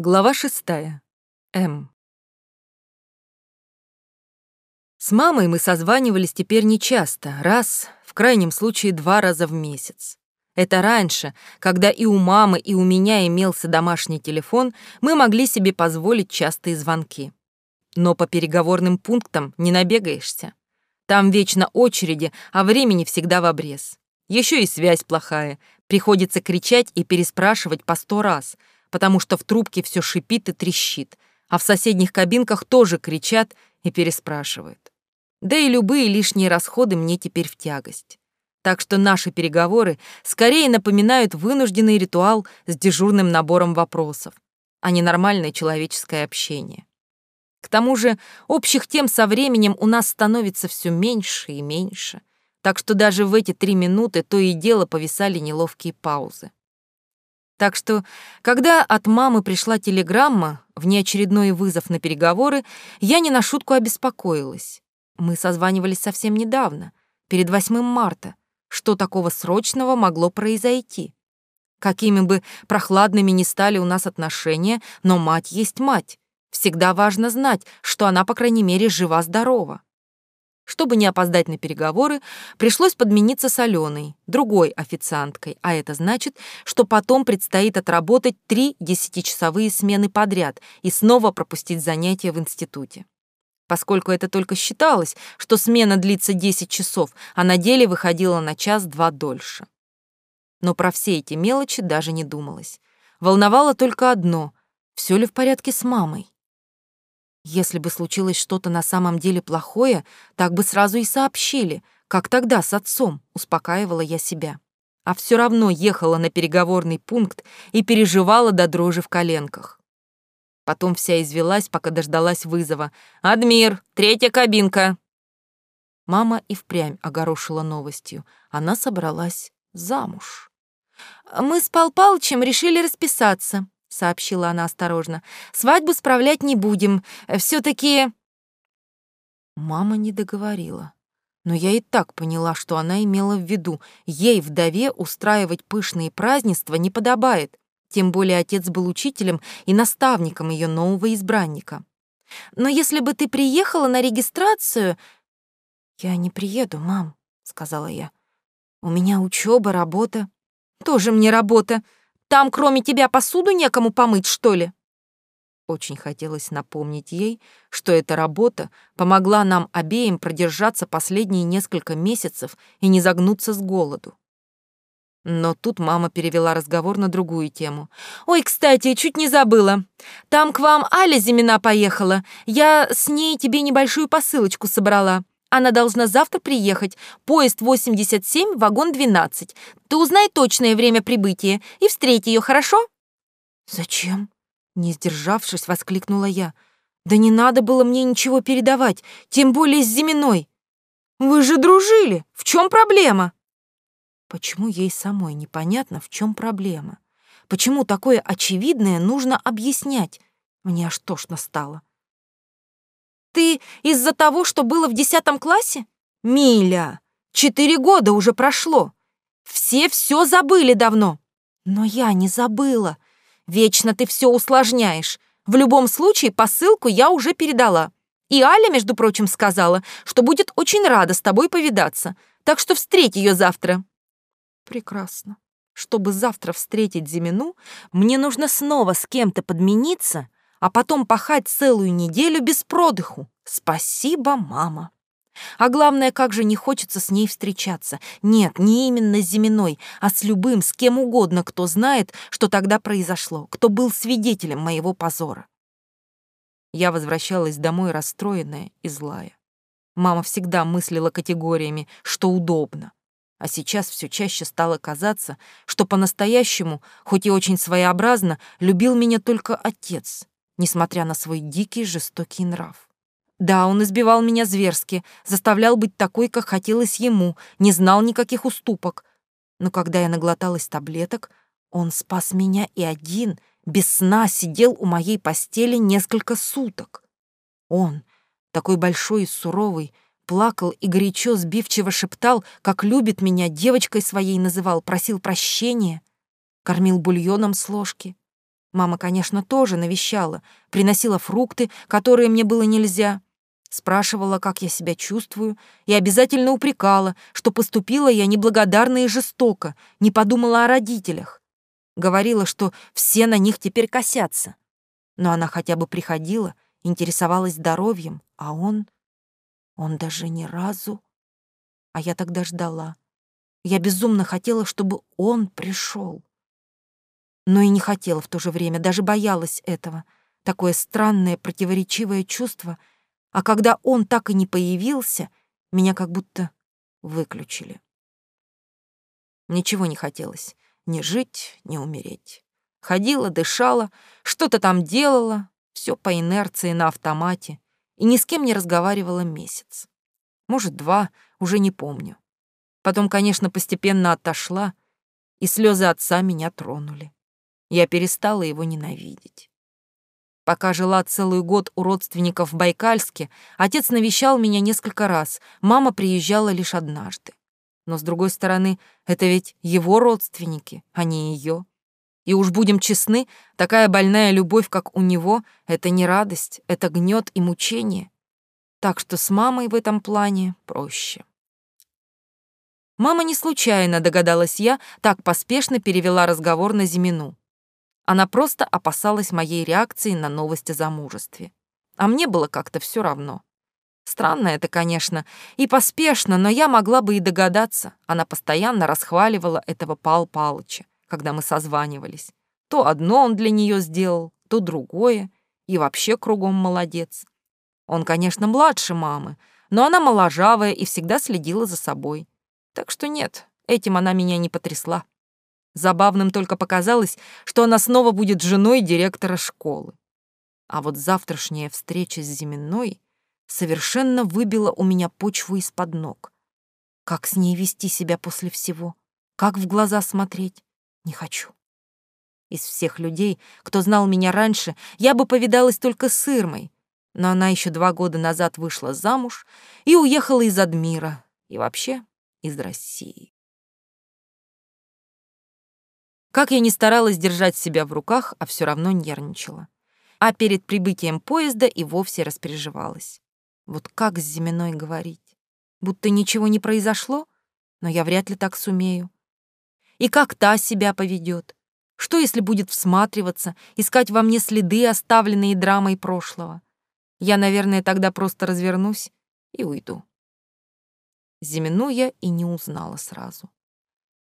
Глава шестая. М. С мамой мы созванивались теперь нечасто, раз, в крайнем случае два раза в месяц. Это раньше, когда и у мамы, и у меня имелся домашний телефон, мы могли себе позволить частые звонки. Но по переговорным пунктам не набегаешься. Там вечно очереди, а времени всегда в обрез. Еще и связь плохая, приходится кричать и переспрашивать по сто раз — потому что в трубке все шипит и трещит, а в соседних кабинках тоже кричат и переспрашивают. Да и любые лишние расходы мне теперь в тягость. Так что наши переговоры скорее напоминают вынужденный ритуал с дежурным набором вопросов, а не нормальное человеческое общение. К тому же общих тем со временем у нас становится все меньше и меньше, так что даже в эти три минуты то и дело повисали неловкие паузы. Так что, когда от мамы пришла телеграмма, внеочередной вызов на переговоры, я не на шутку обеспокоилась. Мы созванивались совсем недавно, перед 8 марта. Что такого срочного могло произойти? Какими бы прохладными ни стали у нас отношения, но мать есть мать. Всегда важно знать, что она, по крайней мере, жива-здорова. Чтобы не опоздать на переговоры, пришлось подмениться с Аленой, другой официанткой, а это значит, что потом предстоит отработать три десятичасовые смены подряд и снова пропустить занятия в институте. Поскольку это только считалось, что смена длится 10 часов, а на деле выходила на час-два дольше. Но про все эти мелочи даже не думалось. Волновало только одно — все ли в порядке с мамой? Если бы случилось что-то на самом деле плохое, так бы сразу и сообщили, как тогда с отцом, успокаивала я себя. А все равно ехала на переговорный пункт и переживала до дрожи в коленках. Потом вся извелась, пока дождалась вызова. «Адмир, третья кабинка!» Мама и впрямь огорошила новостью. Она собралась замуж. «Мы с Пал Палычем решили расписаться», — сообщила она осторожно. «Свадьбу справлять не будем. все таки Мама не договорила. Но я и так поняла, что она имела в виду. Ей, вдове, устраивать пышные празднества не подобает. Тем более отец был учителем и наставником ее нового избранника. «Но если бы ты приехала на регистрацию...» «Я не приеду, мам», — сказала я. «У меня учеба, работа». «Тоже мне работа», там, кроме тебя, посуду некому помыть, что ли?» Очень хотелось напомнить ей, что эта работа помогла нам обеим продержаться последние несколько месяцев и не загнуться с голоду. Но тут мама перевела разговор на другую тему. «Ой, кстати, чуть не забыла. Там к вам Аля Зимина поехала. Я с ней тебе небольшую посылочку собрала. Она должна завтра приехать. Поезд 87, вагон 12. Ты узнай точное время прибытия и встреть ее, хорошо?» «Зачем?» Не сдержавшись, воскликнула я. «Да не надо было мне ничего передавать, тем более с Зиминой. Вы же дружили. В чем проблема?» Почему ей самой непонятно, в чем проблема? Почему такое очевидное нужно объяснять? Мне аж тошно стало. Ты из-за того, что было в десятом классе? Миля, четыре года уже прошло. Все все забыли давно. Но я не забыла. Вечно ты все усложняешь. В любом случае, посылку я уже передала. И Аля, между прочим, сказала, что будет очень рада с тобой повидаться. Так что встреть ее завтра. Прекрасно. Чтобы завтра встретить Зимину, мне нужно снова с кем-то подмениться а потом пахать целую неделю без продыху. Спасибо, мама. А главное, как же не хочется с ней встречаться. Нет, не именно с Зиминой, а с любым, с кем угодно, кто знает, что тогда произошло, кто был свидетелем моего позора. Я возвращалась домой расстроенная и злая. Мама всегда мыслила категориями, что удобно. А сейчас все чаще стало казаться, что по-настоящему, хоть и очень своеобразно, любил меня только отец несмотря на свой дикий жестокий нрав. Да, он избивал меня зверски, заставлял быть такой, как хотелось ему, не знал никаких уступок. Но когда я наглоталась таблеток, он спас меня и один, без сна, сидел у моей постели несколько суток. Он, такой большой и суровый, плакал и горячо сбивчиво шептал, как любит меня, девочкой своей называл, просил прощения, кормил бульоном с ложки. Мама, конечно, тоже навещала, приносила фрукты, которые мне было нельзя, спрашивала, как я себя чувствую, и обязательно упрекала, что поступила я неблагодарно и жестоко, не подумала о родителях. Говорила, что все на них теперь косятся. Но она хотя бы приходила, интересовалась здоровьем, а он... Он даже ни разу... А я тогда ждала. Я безумно хотела, чтобы он пришел но и не хотела в то же время, даже боялась этого. Такое странное, противоречивое чувство. А когда он так и не появился, меня как будто выключили. Ничего не хотелось. Ни жить, ни умереть. Ходила, дышала, что-то там делала, все по инерции на автомате, и ни с кем не разговаривала месяц. Может, два, уже не помню. Потом, конечно, постепенно отошла, и слезы отца меня тронули. Я перестала его ненавидеть. Пока жила целый год у родственников в Байкальске, отец навещал меня несколько раз, мама приезжала лишь однажды. Но, с другой стороны, это ведь его родственники, а не ее. И уж будем честны, такая больная любовь, как у него, это не радость, это гнет и мучение. Так что с мамой в этом плане проще. Мама не случайно, догадалась я, так поспешно перевела разговор на Зимину. Она просто опасалась моей реакции на новости о замужестве. А мне было как-то все равно. Странно это, конечно, и поспешно, но я могла бы и догадаться. Она постоянно расхваливала этого Пал Палыча, когда мы созванивались. То одно он для нее сделал, то другое, и вообще кругом молодец. Он, конечно, младше мамы, но она моложавая и всегда следила за собой. Так что нет, этим она меня не потрясла. Забавным только показалось, что она снова будет женой директора школы. А вот завтрашняя встреча с Зиминой совершенно выбила у меня почву из-под ног. Как с ней вести себя после всего? Как в глаза смотреть? Не хочу. Из всех людей, кто знал меня раньше, я бы повидалась только с Ирмой, но она еще два года назад вышла замуж и уехала из Адмира, и вообще из России. Как я ни старалась держать себя в руках, а все равно нервничала. А перед прибытием поезда и вовсе распереживалась. Вот как с Зиминой говорить? Будто ничего не произошло, но я вряд ли так сумею. И как та себя поведет? Что, если будет всматриваться, искать во мне следы, оставленные драмой прошлого? Я, наверное, тогда просто развернусь и уйду. Зимину я и не узнала сразу.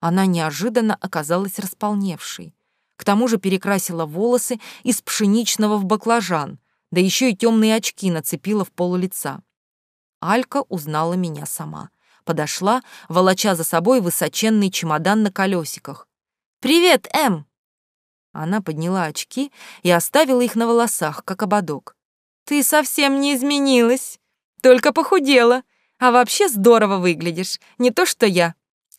Она неожиданно оказалась располневшей. К тому же перекрасила волосы из пшеничного в баклажан, да еще и темные очки нацепила в пол лица. Алька узнала меня сама. Подошла, волоча за собой высоченный чемодан на колесиках. «Привет, Эм!» Она подняла очки и оставила их на волосах, как ободок. «Ты совсем не изменилась, только похудела, а вообще здорово выглядишь, не то что я.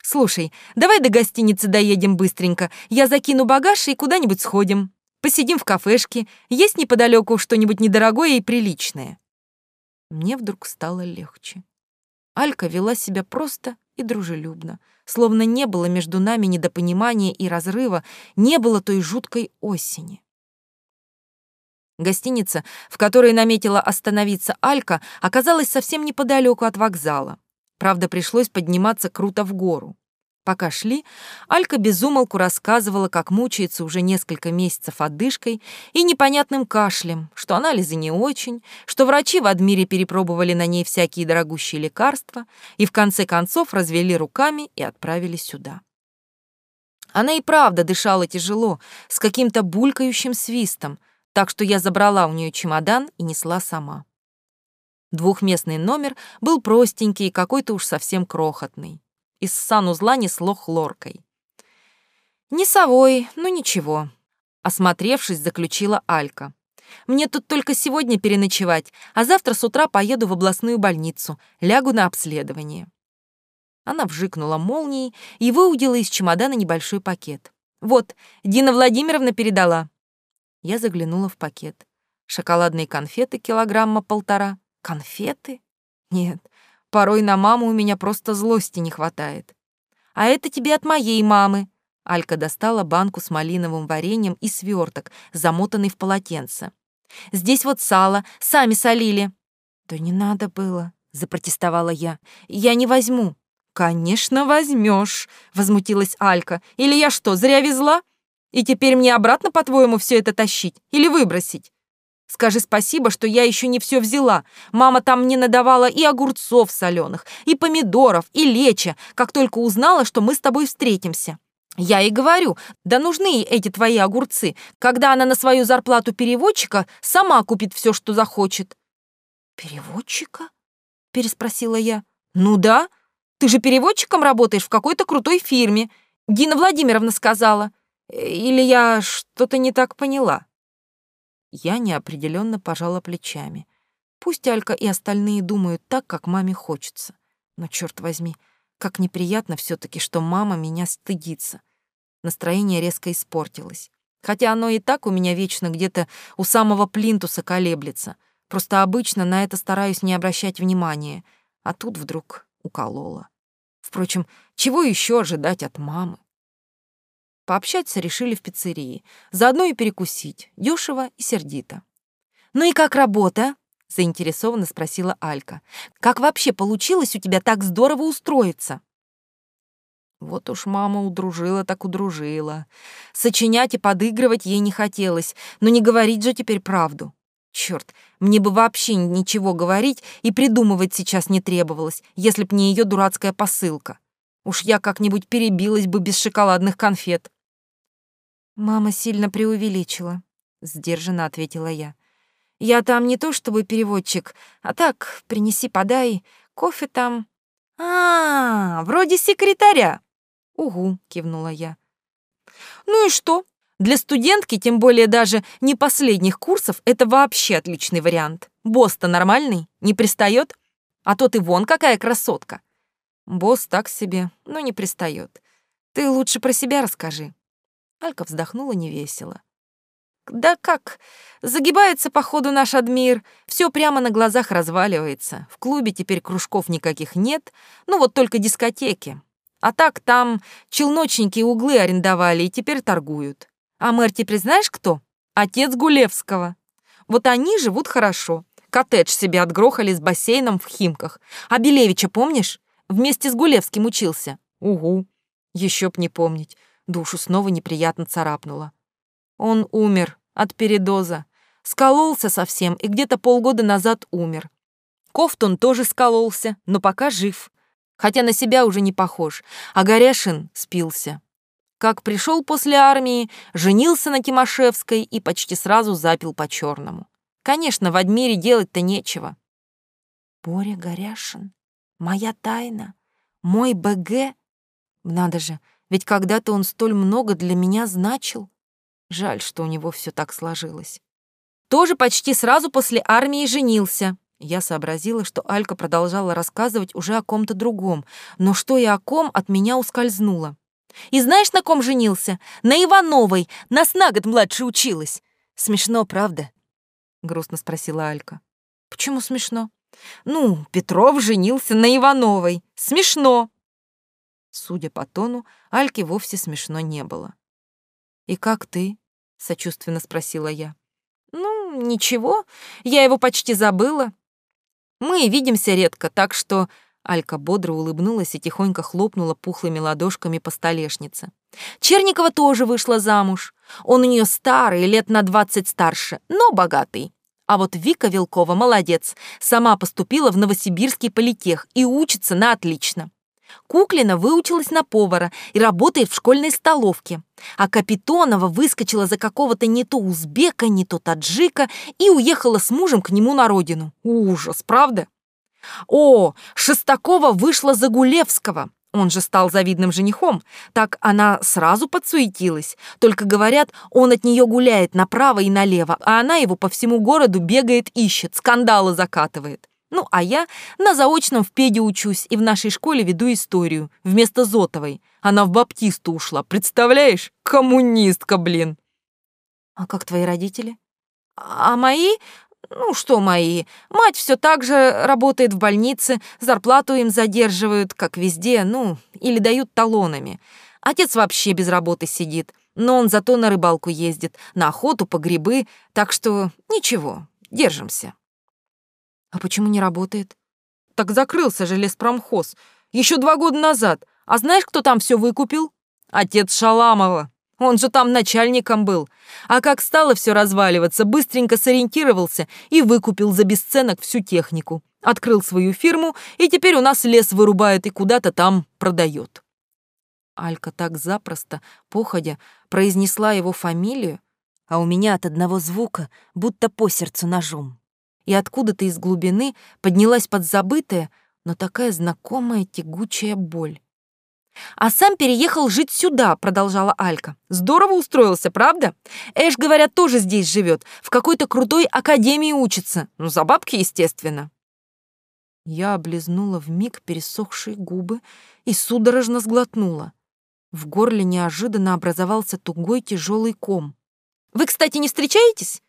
Слушай, давай до гостиницы доедем быстренько. Я закину багаж и куда-нибудь сходим. Посидим в кафешке. Есть неподалеку что-нибудь недорогое и приличное. Мне вдруг стало легче. Алька вела себя просто и дружелюбно, словно не было между нами недопонимания и разрыва, не было той жуткой осени. Гостиница, в которой наметила остановиться Алька, оказалась совсем неподалеку от вокзала. Правда, пришлось подниматься круто в гору. Пока шли, Алька безумолку рассказывала, как мучается уже несколько месяцев одышкой и непонятным кашлем, что анализы не очень, что врачи в Адмире перепробовали на ней всякие дорогущие лекарства и в конце концов развели руками и отправили сюда. Она и правда дышала тяжело, с каким-то булькающим свистом, так что я забрала у нее чемодан и несла сама. Двухместный номер был простенький и какой-то уж совсем крохотный. Из санузла несло хлоркой. «Не совой, ну ничего», — осмотревшись, заключила Алька. «Мне тут только сегодня переночевать, а завтра с утра поеду в областную больницу, лягу на обследование». Она вжикнула молнией и выудила из чемодана небольшой пакет. «Вот, Дина Владимировна передала». Я заглянула в пакет. Шоколадные конфеты килограмма полтора, Конфеты? Нет, порой на маму у меня просто злости не хватает. А это тебе от моей мамы. Алька достала банку с малиновым вареньем и сверток, замотанный в полотенце. «Здесь вот сало, сами солили». «Да не надо было», — запротестовала я. «Я не возьму». «Конечно возьмешь», — возмутилась Алька. «Или я что, зря везла? И теперь мне обратно, по-твоему, все это тащить? Или выбросить?» Скажи спасибо, что я еще не все взяла. Мама там мне надавала и огурцов соленых, и помидоров, и леча, как только узнала, что мы с тобой встретимся. Я и говорю, да нужны эти твои огурцы, когда она на свою зарплату переводчика сама купит все, что захочет. Переводчика? Переспросила я. Ну да, ты же переводчиком работаешь в какой-то крутой фирме. Дина Владимировна сказала. Или я что-то не так поняла? Я неопределенно пожала плечами. Пусть Алька и остальные думают так, как маме хочется. Но, черт возьми, как неприятно все таки что мама меня стыдится. Настроение резко испортилось. Хотя оно и так у меня вечно где-то у самого плинтуса колеблется. Просто обычно на это стараюсь не обращать внимания. А тут вдруг уколола. Впрочем, чего еще ожидать от мамы? Пообщаться решили в пиццерии. Заодно и перекусить. Дешево и сердито. «Ну и как работа?» — заинтересованно спросила Алька. «Как вообще получилось у тебя так здорово устроиться?» Вот уж мама удружила так удружила. Сочинять и подыгрывать ей не хотелось, но не говорить же теперь правду. Черт, мне бы вообще ничего говорить и придумывать сейчас не требовалось, если б не ее дурацкая посылка. Уж я как-нибудь перебилась бы без шоколадных конфет. Мама сильно преувеличила, сдержанно ответила я. Я там не то чтобы переводчик, а так, принеси, подай, кофе там. А, вроде секретаря. Угу, кивнула я. Ну и что? Для студентки, тем более даже не последних курсов, это вообще отличный вариант. Босс-то нормальный, не пристает? А то ты вон какая красотка. Босс так себе, но не пристает. Ты лучше про себя расскажи. Алька вздохнула невесело. Да как? Загибается, походу, наш Адмир. Все прямо на глазах разваливается. В клубе теперь кружков никаких нет. Ну вот только дискотеки. А так там челночники углы арендовали и теперь торгуют. А мэр теперь знаешь кто? Отец Гулевского. Вот они живут хорошо. Коттедж себе отгрохали с бассейном в Химках. А Белевича помнишь? Вместе с Гулевским учился. Угу. Еще б не помнить. Душу снова неприятно царапнуло. Он умер от передоза. Скололся совсем и где-то полгода назад умер. Кофтун тоже скололся, но пока жив. Хотя на себя уже не похож. А Горяшин спился. Как пришел после армии, женился на Тимошевской и почти сразу запил по-черному. Конечно, в Адмире делать-то нечего. Боря Горяшин, моя тайна, мой БГ. Надо же, ведь когда-то он столь много для меня значил. Жаль, что у него все так сложилось. Тоже почти сразу после армии женился. Я сообразила, что Алька продолжала рассказывать уже о ком-то другом, но что и о ком от меня ускользнуло. И знаешь, на ком женился? На Ивановой, нас на год младше училась. Смешно, правда? Грустно спросила Алька. Почему смешно? Ну, Петров женился на Ивановой. Смешно. Судя по тону, Альке вовсе смешно не было. «И как ты?» — сочувственно спросила я. «Ну, ничего, я его почти забыла. Мы видимся редко, так что...» Алька бодро улыбнулась и тихонько хлопнула пухлыми ладошками по столешнице. Черникова тоже вышла замуж. Он у нее старый, лет на двадцать старше, но богатый. А вот Вика Вилкова молодец, сама поступила в Новосибирский политех и учится на отлично. Куклина выучилась на повара и работает в школьной столовке. А Капитонова выскочила за какого-то не то узбека, не то таджика и уехала с мужем к нему на родину. Ужас, правда? О, Шестакова вышла за Гулевского. Он же стал завидным женихом. Так она сразу подсуетилась. Только говорят, он от нее гуляет направо и налево, а она его по всему городу бегает, ищет, скандалы закатывает. Ну, а я на заочном в педе учусь и в нашей школе веду историю вместо Зотовой. Она в баптисту ушла, представляешь? Коммунистка, блин. А как твои родители? А мои? Ну, что мои? Мать все так же работает в больнице, зарплату им задерживают, как везде, ну, или дают талонами. Отец вообще без работы сидит, но он зато на рыбалку ездит, на охоту, по грибы, так что ничего, держимся. А почему не работает? Так закрылся же леспромхоз. Еще два года назад. А знаешь, кто там все выкупил? Отец Шаламова. Он же там начальником был. А как стало все разваливаться, быстренько сориентировался и выкупил за бесценок всю технику. Открыл свою фирму, и теперь у нас лес вырубает и куда-то там продает. Алька так запросто, походя, произнесла его фамилию, а у меня от одного звука будто по сердцу ножом. И откуда-то из глубины поднялась подзабытая, но такая знакомая тягучая боль. «А сам переехал жить сюда», — продолжала Алька. «Здорово устроился, правда? Эш, говорят, тоже здесь живет, в какой-то крутой академии учится. Ну, за бабки, естественно». Я облизнула вмиг пересохшие губы и судорожно сглотнула. В горле неожиданно образовался тугой тяжелый ком. «Вы, кстати, не встречаетесь?»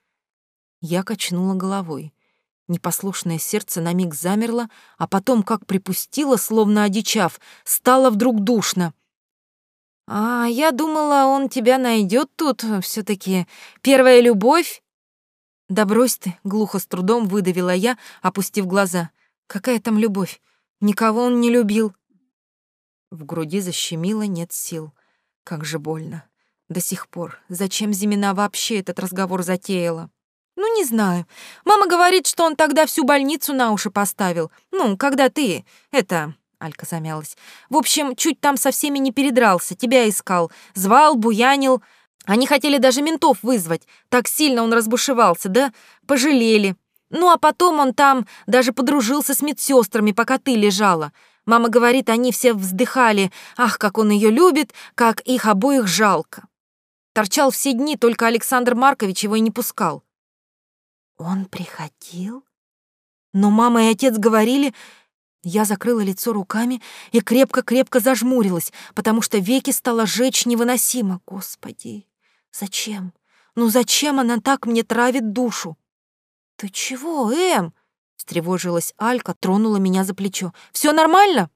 Я качнула головой. Непослушное сердце на миг замерло, а потом, как припустило, словно одичав, стало вдруг душно. «А я думала, он тебя найдет тут все таки Первая любовь?» «Да брось ты», — глухо с трудом выдавила я, опустив глаза. «Какая там любовь? Никого он не любил». В груди защемило, нет сил. Как же больно. До сих пор. Зачем Зимина вообще этот разговор затеяла? Ну, не знаю. Мама говорит, что он тогда всю больницу на уши поставил. Ну, когда ты... Это... Алька замялась. В общем, чуть там со всеми не передрался, тебя искал. Звал, буянил. Они хотели даже ментов вызвать. Так сильно он разбушевался, да? Пожалели. Ну, а потом он там даже подружился с медсестрами, пока ты лежала. Мама говорит, они все вздыхали. Ах, как он ее любит, как их обоих жалко. Торчал все дни, только Александр Маркович его и не пускал. Он приходил? Но мама и отец говорили... Я закрыла лицо руками и крепко-крепко зажмурилась, потому что веки стало жечь невыносимо. Господи, зачем? Ну зачем она так мне травит душу? Ты чего, Эм? встревожилась Алька, тронула меня за плечо. Все нормально?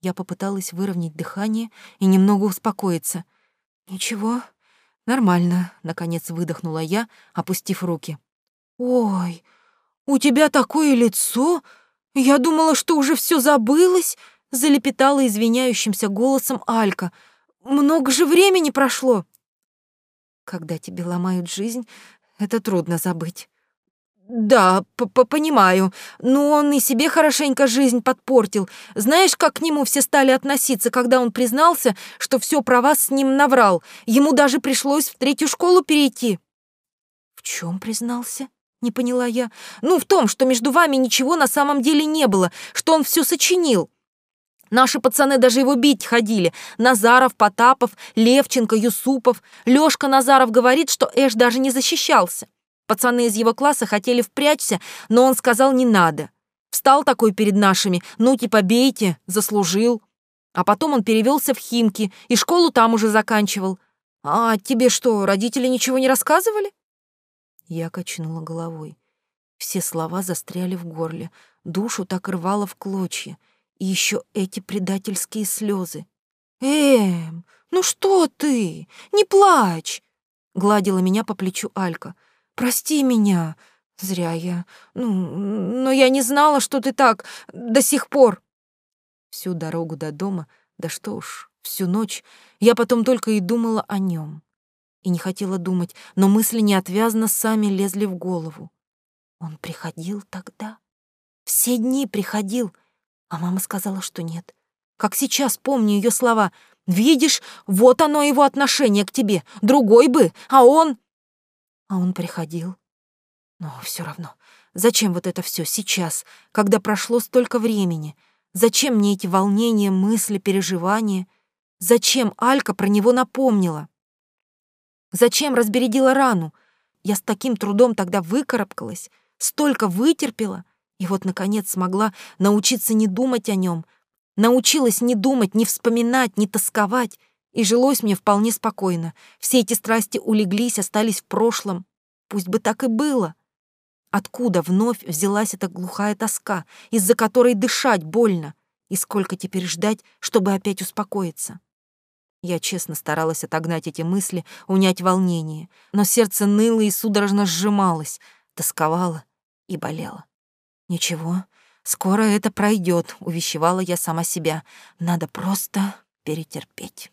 Я попыталась выровнять дыхание и немного успокоиться. Ничего, нормально, наконец выдохнула я, опустив руки. «Ой, у тебя такое лицо! Я думала, что уже все забылось!» — залепетала извиняющимся голосом Алька. «Много же времени прошло!» «Когда тебе ломают жизнь, это трудно забыть». «Да, п -п понимаю, но он и себе хорошенько жизнь подпортил. Знаешь, как к нему все стали относиться, когда он признался, что все про вас с ним наврал? Ему даже пришлось в третью школу перейти». «В чем признался?» Не поняла я. Ну, в том, что между вами ничего на самом деле не было, что он все сочинил. Наши пацаны даже его бить ходили. Назаров, Потапов, Левченко, Юсупов. Лёшка Назаров говорит, что Эш даже не защищался. Пацаны из его класса хотели впрячься, но он сказал не надо. Встал такой перед нашими, ну типа бейте, заслужил. А потом он перевелся в Химки и школу там уже заканчивал. А тебе что, родители ничего не рассказывали? Я качнула головой. Все слова застряли в горле, душу так рвало в клочья. И еще эти предательские слезы. «Эм, ну что ты? Не плачь!» Гладила меня по плечу Алька. «Прости меня. Зря я. Ну, но я не знала, что ты так до сих пор». Всю дорогу до дома, да что уж, всю ночь, я потом только и думала о нем и не хотела думать, но мысли неотвязно сами лезли в голову. Он приходил тогда? Все дни приходил, а мама сказала, что нет. Как сейчас помню ее слова. «Видишь, вот оно его отношение к тебе. Другой бы, а он...» А он приходил. Но все равно, зачем вот это все сейчас, когда прошло столько времени? Зачем мне эти волнения, мысли, переживания? Зачем Алька про него напомнила? Зачем разбередила рану? Я с таким трудом тогда выкарабкалась, столько вытерпела, и вот, наконец, смогла научиться не думать о нем, научилась не думать, не вспоминать, не тосковать, и жилось мне вполне спокойно. Все эти страсти улеглись, остались в прошлом. Пусть бы так и было. Откуда вновь взялась эта глухая тоска, из-за которой дышать больно? И сколько теперь ждать, чтобы опять успокоиться? Я честно старалась отогнать эти мысли, унять волнение, но сердце ныло и судорожно сжималось, тосковало и болело. «Ничего, скоро это пройдет, увещевала я сама себя. «Надо просто перетерпеть».